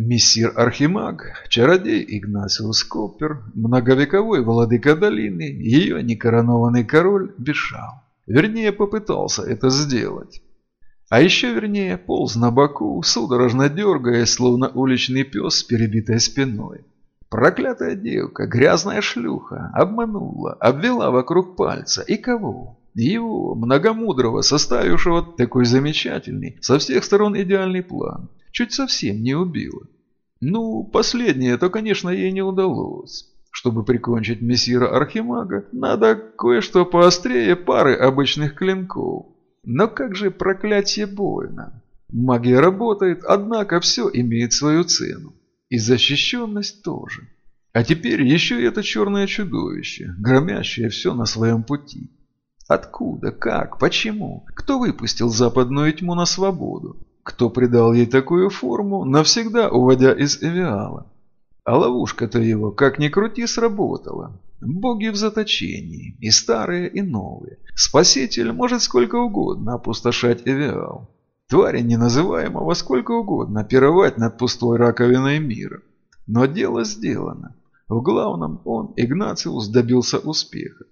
Мессир Архимаг, чародей Игнасиус Коппер, многовековой владыка долины, ее некоронованный король бежал. Вернее, попытался это сделать. А еще вернее, полз на боку, судорожно дергаясь, словно уличный пес с перебитой спиной. Проклятая девка, грязная шлюха, обманула, обвела вокруг пальца. И кого? Его, многомудрого, составившего такой замечательный, со всех сторон идеальный план. Чуть совсем не убила. Ну, последнее, то, конечно, ей не удалось. Чтобы прикончить мессира Архимага, надо кое-что поострее пары обычных клинков. Но как же проклятие больно. Магия работает, однако все имеет свою цену. И защищенность тоже. А теперь еще и это черное чудовище, громящее все на своем пути. Откуда, как, почему? Кто выпустил западную тьму на свободу? Кто придал ей такую форму, навсегда уводя из Эвиала? А ловушка-то его, как ни крути, сработала. Боги в заточении, и старые, и новые. Спаситель может сколько угодно опустошать Эвиал. Твари неназываемого сколько угодно пировать над пустой раковиной мира. Но дело сделано. В главном он, Игнациус, добился успеха.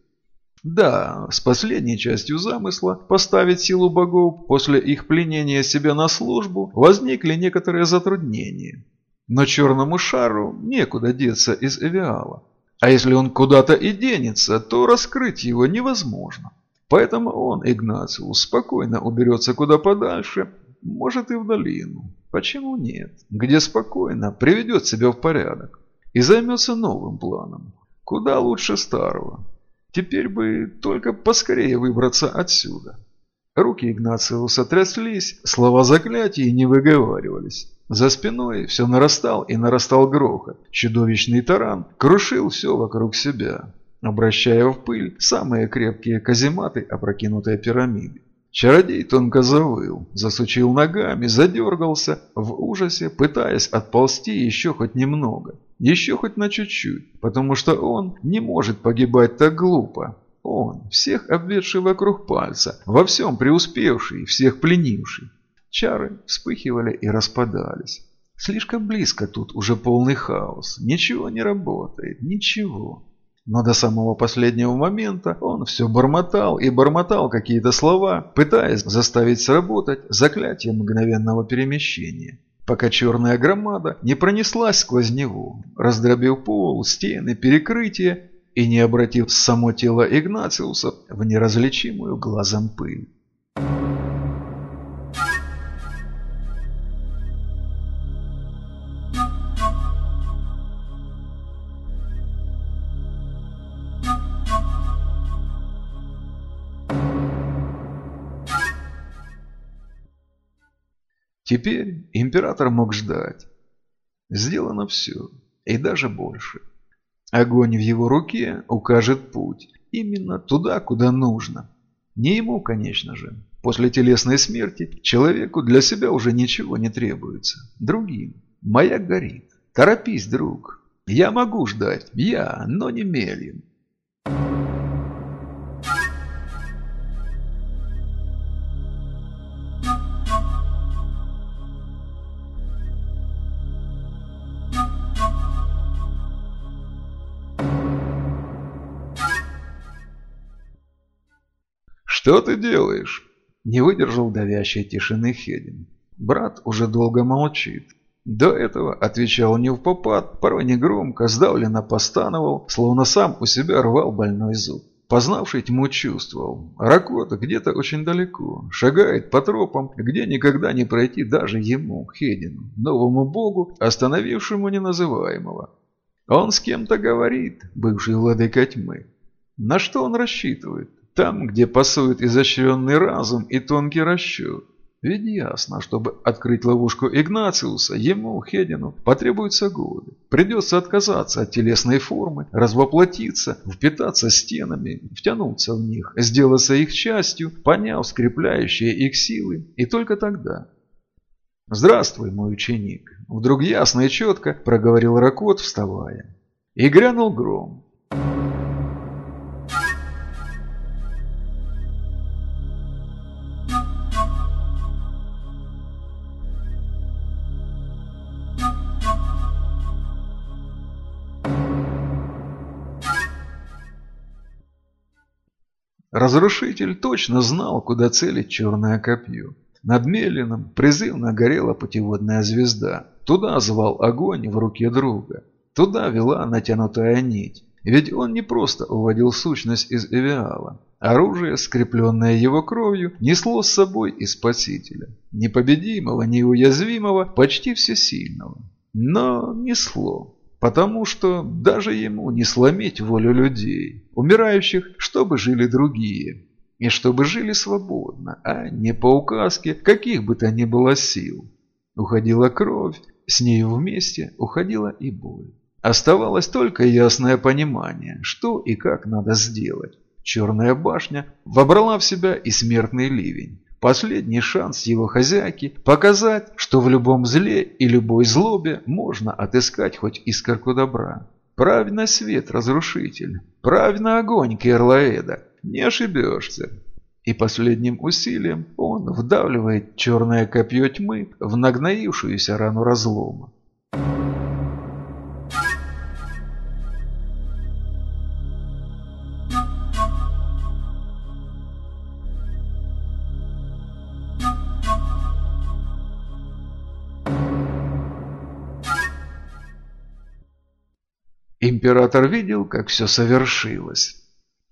Да, с последней частью замысла поставить силу богов после их пленения себя на службу возникли некоторые затруднения. Но черному шару некуда деться из Эвиала. А если он куда-то и денется, то раскрыть его невозможно. Поэтому он, Игнациус, спокойно уберется куда подальше, может и в долину. Почему нет? Где спокойно, приведет себя в порядок. И займется новым планом. Куда лучше старого. Теперь бы только поскорее выбраться отсюда. Руки Игнациуса тряслись, слова заклятий не выговаривались. За спиной все нарастал и нарастал грохот. Чудовищный таран крушил все вокруг себя, обращая в пыль самые крепкие казематы опрокинутой пирамиды. Чародей тонко завыл, засучил ногами, задергался в ужасе, пытаясь отползти еще хоть немного, еще хоть на чуть-чуть, потому что он не может погибать так глупо. Он, всех обведший вокруг пальца, во всем преуспевший, всех пленивший. Чары вспыхивали и распадались. Слишком близко тут уже полный хаос. Ничего не работает, ничего. Но до самого последнего момента он все бормотал и бормотал какие-то слова, пытаясь заставить сработать заклятие мгновенного перемещения. Пока черная громада не пронеслась сквозь него, раздробив пол, стены, перекрытие и не обратив само тело Игнациуса в неразличимую глазом пыль. Теперь император мог ждать. Сделано все, и даже больше. Огонь в его руке укажет путь. Именно туда, куда нужно. Не ему, конечно же. После телесной смерти человеку для себя уже ничего не требуется. Другим. Маяк горит. Торопись, друг. Я могу ждать. Я, но не Мельин. «Что ты делаешь?» Не выдержал давящей тишины Хедин. Брат уже долго молчит. До этого отвечал не в попад, порой негромко, сдавленно постановал, словно сам у себя рвал больной зуб. Познавший тьму чувствовал. Ракота где-то очень далеко, шагает по тропам, где никогда не пройти даже ему, Хедину, новому богу, остановившему неназываемого. Он с кем-то говорит, бывший владыка тьмы. На что он рассчитывает? Там, где пасует изощренный разум и тонкий расчет. Ведь ясно, чтобы открыть ловушку Игнациуса, ему, Хедину, потребуются годы. Придется отказаться от телесной формы, развоплотиться, впитаться стенами, втянуться в них, сделаться их частью, поняв скрепляющие их силы, и только тогда. «Здравствуй, мой ученик!» Вдруг ясно и четко проговорил Ракот, вставая. И грянул гром. Разрушитель точно знал, куда целить черное копье. Над Мелином призывно горела путеводная звезда. Туда звал огонь в руке друга. Туда вела натянутая нить. Ведь он не просто уводил сущность из Эвиала. Оружие, скрепленное его кровью, несло с собой и спасителя. Непобедимого, неуязвимого, почти всесильного. Но несло. Потому что даже ему не сломить волю людей, умирающих, чтобы жили другие. И чтобы жили свободно, а не по указке каких бы то ни было сил. Уходила кровь, с нею вместе уходила и боль. Оставалось только ясное понимание, что и как надо сделать. Черная башня вобрала в себя и смертный ливень. Последний шанс его хозяйки показать, что в любом зле и любой злобе можно отыскать хоть искорку добра. Правь на свет, разрушитель. Правь на огонь, Керлаэда. Не ошибешься. И последним усилием он вдавливает черное копье тьмы в нагноившуюся рану разлома. Император видел, как все совершилось.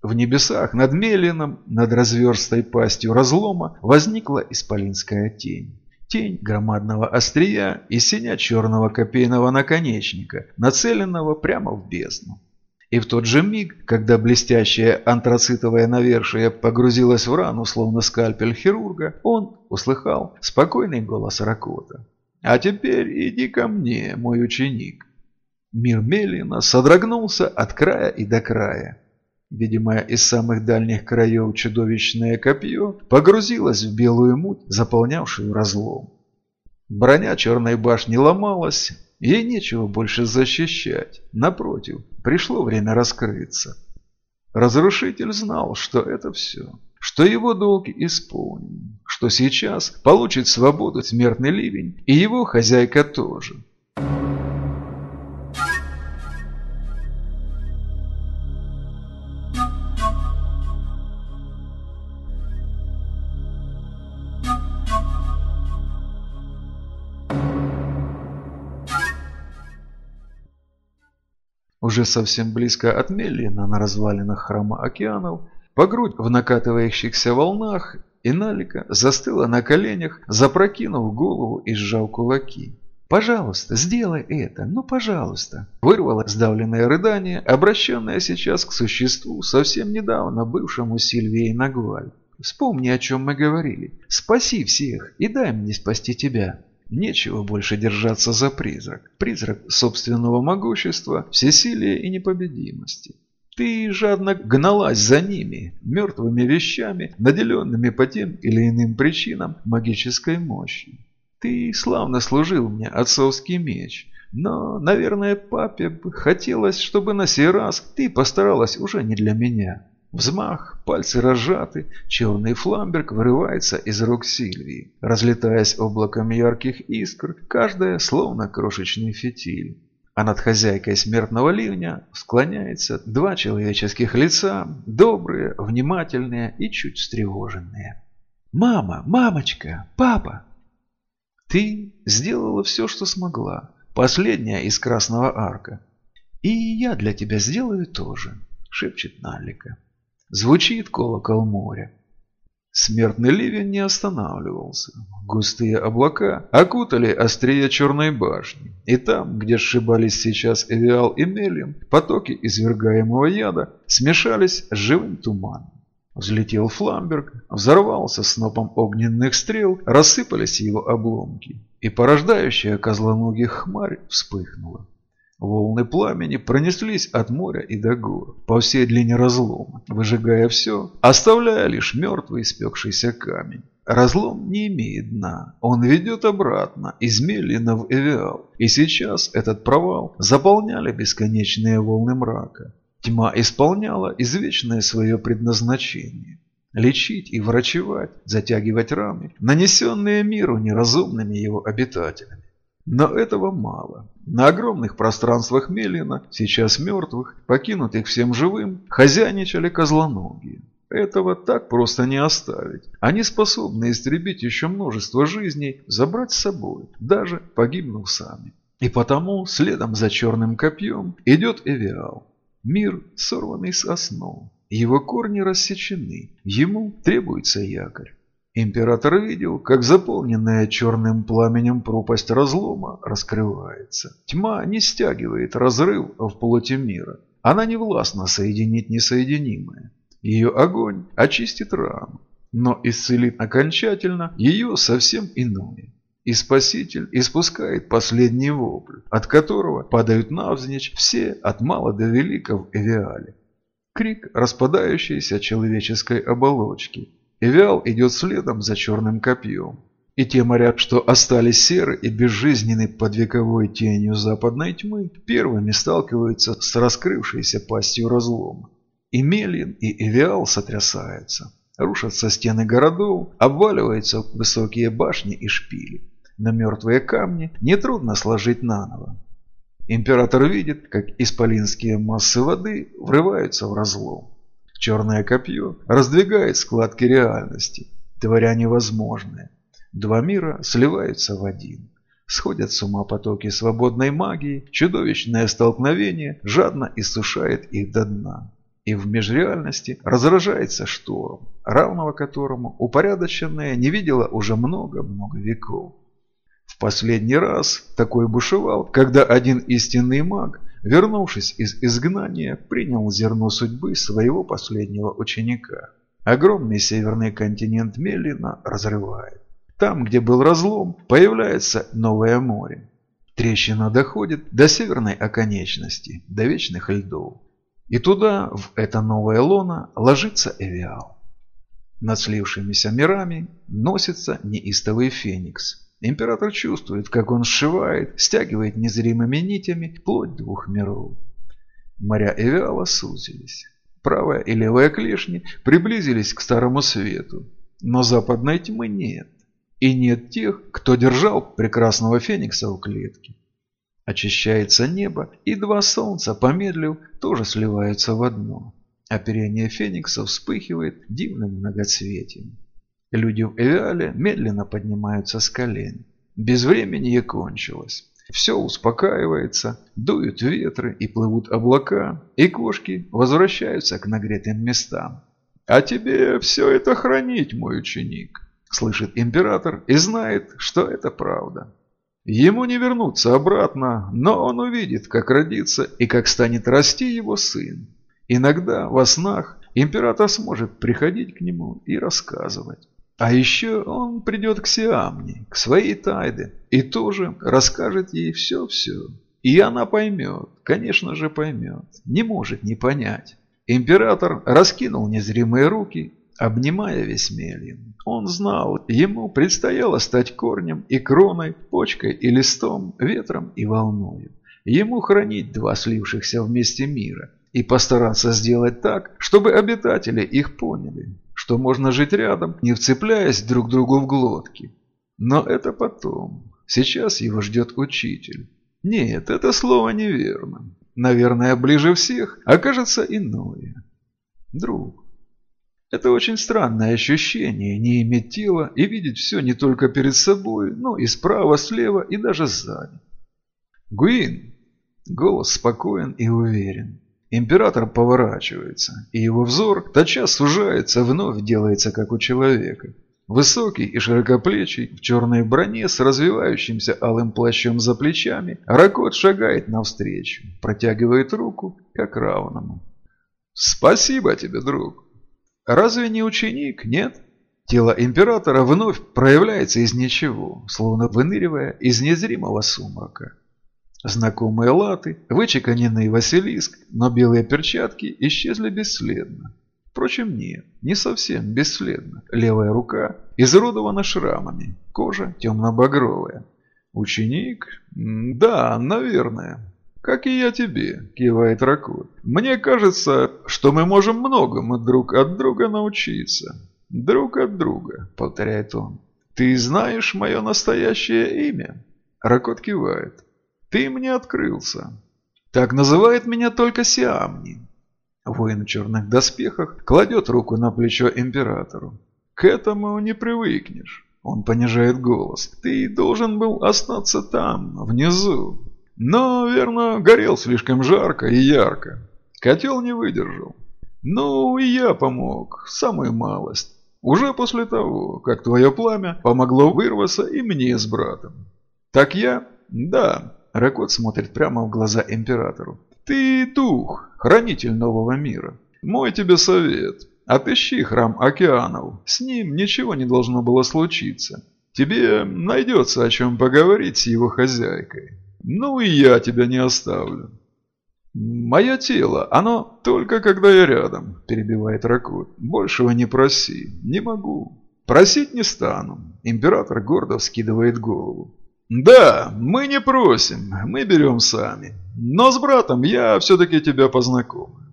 В небесах над Мелином, над разверстой пастью разлома, возникла исполинская тень. Тень громадного острия и синя черного копейного наконечника, нацеленного прямо в бездну. И в тот же миг, когда блестящее антрацитовое навершие погрузилось в рану, словно скальпель хирурга, он услыхал спокойный голос Ракота. «А теперь иди ко мне, мой ученик». Мир Мелина содрогнулся от края и до края. Видимо, из самых дальних краев чудовищное копье погрузилось в белую муть, заполнявшую разлом. Броня черной башни ломалась, ей нечего больше защищать. Напротив, пришло время раскрыться. Разрушитель знал, что это все, что его долг исполнен, что сейчас получит свободу смертный ливень, и его хозяйка тоже. Уже совсем близко от Меллина на развалинах храма океанов, по грудь в накатывающихся волнах, Иналика застыла на коленях, запрокинув голову и сжав кулаки. «Пожалуйста, сделай это, ну пожалуйста!» Вырвало сдавленное рыдание, обращенное сейчас к существу, совсем недавно бывшему Сильвии Нагваль. «Вспомни, о чем мы говорили. Спаси всех и дай мне спасти тебя!» Нечего больше держаться за призрак. Призрак собственного могущества, всесилия и непобедимости. Ты жадно гналась за ними, мертвыми вещами, наделенными по тем или иным причинам магической мощью. Ты славно служил мне отцовский меч, но, наверное, папе бы хотелось, чтобы на сей раз ты постаралась уже не для меня. Взмах, пальцы разжаты, черный фламберг вырывается из рук Сильвии, разлетаясь облаком ярких искр, каждая словно крошечный фитиль. А над хозяйкой смертного ливня склоняется два человеческих лица, добрые, внимательные и чуть встревоженные. «Мама! Мамочка! Папа!» «Ты сделала все, что смогла. Последняя из Красного Арка. И я для тебя сделаю тоже», — шепчет Налика. Звучит колокол моря. Смертный ливень не останавливался. Густые облака окутали острие черной башни. И там, где сшибались сейчас Эвиал и Мелиум, потоки извергаемого яда смешались с живым туманом. Взлетел Фламберг, взорвался снопом огненных стрел, рассыпались его обломки, и порождающая козлоногих хмарь вспыхнула. Волны пламени пронеслись от моря и до гор, по всей длине разлома, выжигая все, оставляя лишь мертвый испекшийся камень. Разлом не имеет дна, он ведет обратно, из Меллина в Эвиал, и сейчас этот провал заполняли бесконечные волны мрака. Тьма исполняла извечное свое предназначение – лечить и врачевать, затягивать раны, нанесенные миру неразумными его обитателями. Но этого мало. На огромных пространствах Мелина, сейчас мертвых, покинутых всем живым, хозяйничали козлоногие. этого так просто не оставить. Они способны истребить еще множество жизней, забрать с собой, даже погибнув сами. И потому следом за черным копьем идет Эвиал. Мир, сорванный с основ. Его корни рассечены. Ему требуется якорь. Император видел, как заполненная черным пламенем пропасть разлома раскрывается. Тьма не стягивает разрыв в плоти мира. Она не властна соединить несоединимое. Ее огонь очистит рану, но исцелит окончательно ее совсем иное. И Спаситель испускает последний вопль, от которого падают навзничь все от мала до велика в Эвиале. Крик распадающейся человеческой оболочки. Эвиал идет следом за черным копьем. И те моря, что остались серы и безжизненны под вековой тенью западной тьмы, первыми сталкиваются с раскрывшейся пастью разлома. И Мелин, и Эвиал сотрясаются. Рушатся стены городов, обваливаются высокие башни и шпили. На мертвые камни нетрудно сложить наново. Император видит, как исполинские массы воды врываются в разлом. Черное копье раздвигает складки реальности, творя невозможное. Два мира сливаются в один. Сходят с ума потоки свободной магии, чудовищное столкновение жадно иссушает их до дна. И в межреальности разражается шторм, равного которому упорядоченная не видела уже много-много веков. В последний раз такой бушевал, когда один истинный маг, вернувшись из изгнания, принял зерно судьбы своего последнего ученика. Огромный северный континент Меллина разрывает. Там, где был разлом, появляется новое море. Трещина доходит до северной оконечности, до вечных льдов. И туда, в это новое лоно, ложится Эвиал. Над слившимися мирами носится неистовый феникс – Император чувствует, как он сшивает, стягивает незримыми нитями плоть двух миров. Моря Эвиала сузились. Правая и левая клешни приблизились к Старому Свету, но западной тьмы нет. И нет тех, кто держал прекрасного феникса в клетке. Очищается небо, и два солнца, помедлив, тоже сливаются в одно. Оперение феникса вспыхивает дивным многоцветием. Люди в Эвиале медленно поднимаются с колен. Безвременье кончилось. Все успокаивается, дуют ветры и плывут облака, и кошки возвращаются к нагретым местам. «А тебе все это хранить, мой ученик», – слышит император и знает, что это правда. Ему не вернуться обратно, но он увидит, как родится и как станет расти его сын. Иногда во снах император сможет приходить к нему и рассказывать. А еще он придет к Сиамне, к своей Тайде, и тоже расскажет ей все-все. И она поймет, конечно же поймет, не может не понять. Император раскинул незримые руки, обнимая весь Мельин. Он знал, ему предстояло стать корнем и кроной, почкой и листом, ветром и волною. Ему хранить два слившихся вместе мира и постараться сделать так, чтобы обитатели их поняли, что можно жить рядом, не вцепляясь друг другу в глотки. Но это потом. Сейчас его ждет учитель. Нет, это слово неверно. Наверное, ближе всех окажется иное. Друг. Это очень странное ощущение, не иметь тела и видеть все не только перед собой, но и справа, слева и даже сзади. Гуин. Голос спокоен и уверен. Император поворачивается, и его взор тотчас сужается, вновь делается как у человека. Высокий и широкоплечий, в черной броне с развивающимся алым плащом за плечами, Ракот шагает навстречу, протягивает руку, как равному. «Спасибо тебе, друг!» «Разве не ученик, нет?» Тело императора вновь проявляется из ничего, словно выныривая из незримого сумрака. Знакомые латы, вычеканенный Василиск, но белые перчатки исчезли бесследно. Впрочем, нет, не совсем бесследно. Левая рука изуродована шрамами, кожа темно-багровая. Ученик? Да, наверное. Как и я тебе, кивает Ракут. Мне кажется, что мы можем многому друг от друга научиться. Друг от друга, повторяет он. Ты знаешь мое настоящее имя? Ракот кивает. Ты мне открылся. Так называет меня только Сиамни. Воин в черных доспехах кладет руку на плечо императору. «К этому не привыкнешь». Он понижает голос. «Ты должен был остаться там, внизу. Но, верно, горел слишком жарко и ярко. Котел не выдержал. Ну, и я помог, самую малость. Уже после того, как твое пламя помогло вырваться и мне с братом. Так я? Да. Ракот смотрит прямо в глаза императору. Ты дух, хранитель нового мира. Мой тебе совет. Отыщи храм океанов. С ним ничего не должно было случиться. Тебе найдется о чем поговорить с его хозяйкой. Ну и я тебя не оставлю. «Мое тело, оно только когда я рядом», – перебивает Ракут. «Большего не проси. Не могу. Просить не стану». Император гордо вскидывает голову. «Да, мы не просим, мы берем сами. Но с братом я все-таки тебя познакомлю.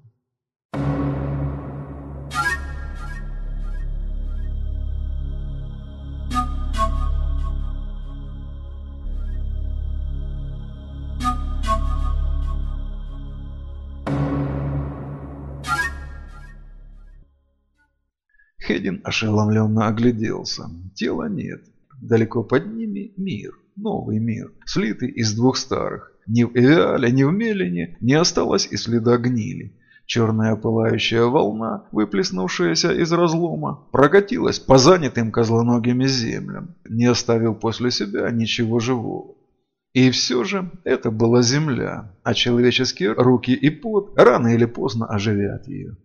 Хедин ошеломленно огляделся. Тела нет. Далеко под ними мир, новый мир, слитый из двух старых. Ни в Эвиале, ни в Мелине не осталось и следа гнили. Черная пылающая волна, выплеснувшаяся из разлома, прокатилась по занятым козлоногими землям, не оставив после себя ничего живого. И все же это была земля, а человеческие руки и пот рано или поздно оживят ее.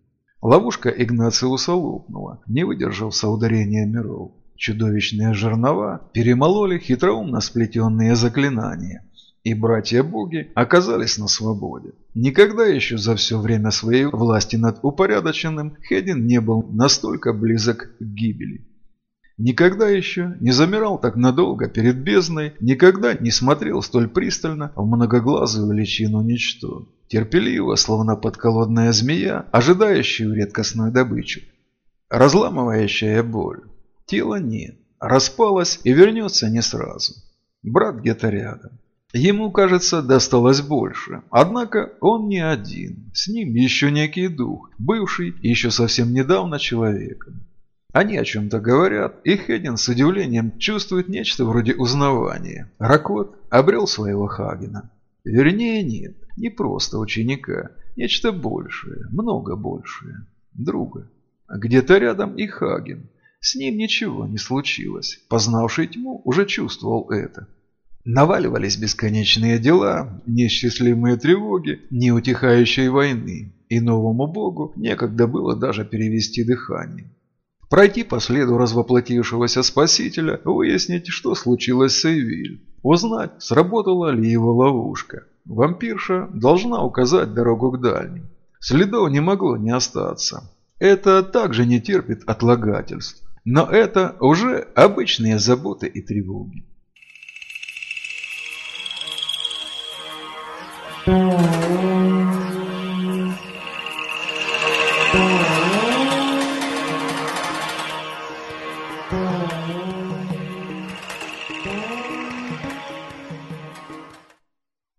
Ловушка Игнациуса лопнула, не выдержав соударения миров. Чудовищные жернова перемололи хитроумно сплетенные заклинания, и братья-боги оказались на свободе. Никогда еще за все время своей власти над упорядоченным Хедин не был настолько близок к гибели. Никогда еще не замирал так надолго перед бездной, никогда не смотрел столь пристально в многоглазую личину ничто терпеливо, словно подколодная змея, ожидающую редкостную добычу. Разламывающая боль. Тела нет. Распалась и вернется не сразу. Брат где-то рядом. Ему, кажется, досталось больше. Однако он не один. С ним еще некий дух, бывший еще совсем недавно человеком. Они о чем-то говорят, и Хедин с удивлением чувствует нечто вроде узнавания. Ракот обрел своего Хагена. Вернее, нет. Не просто ученика, нечто большее, много большее. Друга. Где-то рядом и Хаген. С ним ничего не случилось. Познавший тьму уже чувствовал это. Наваливались бесконечные дела, неисчислимые тревоги, неутихающей войны. И новому богу некогда было даже перевести дыхание. Пройти по следу развоплотившегося спасителя, выяснить, что случилось с Эйвиль. Узнать, сработала ли его ловушка. Вампирша должна указать дорогу к дальним. Следов не могло не остаться. Это также не терпит отлагательств. Но это уже обычные заботы и тревоги. Thank you.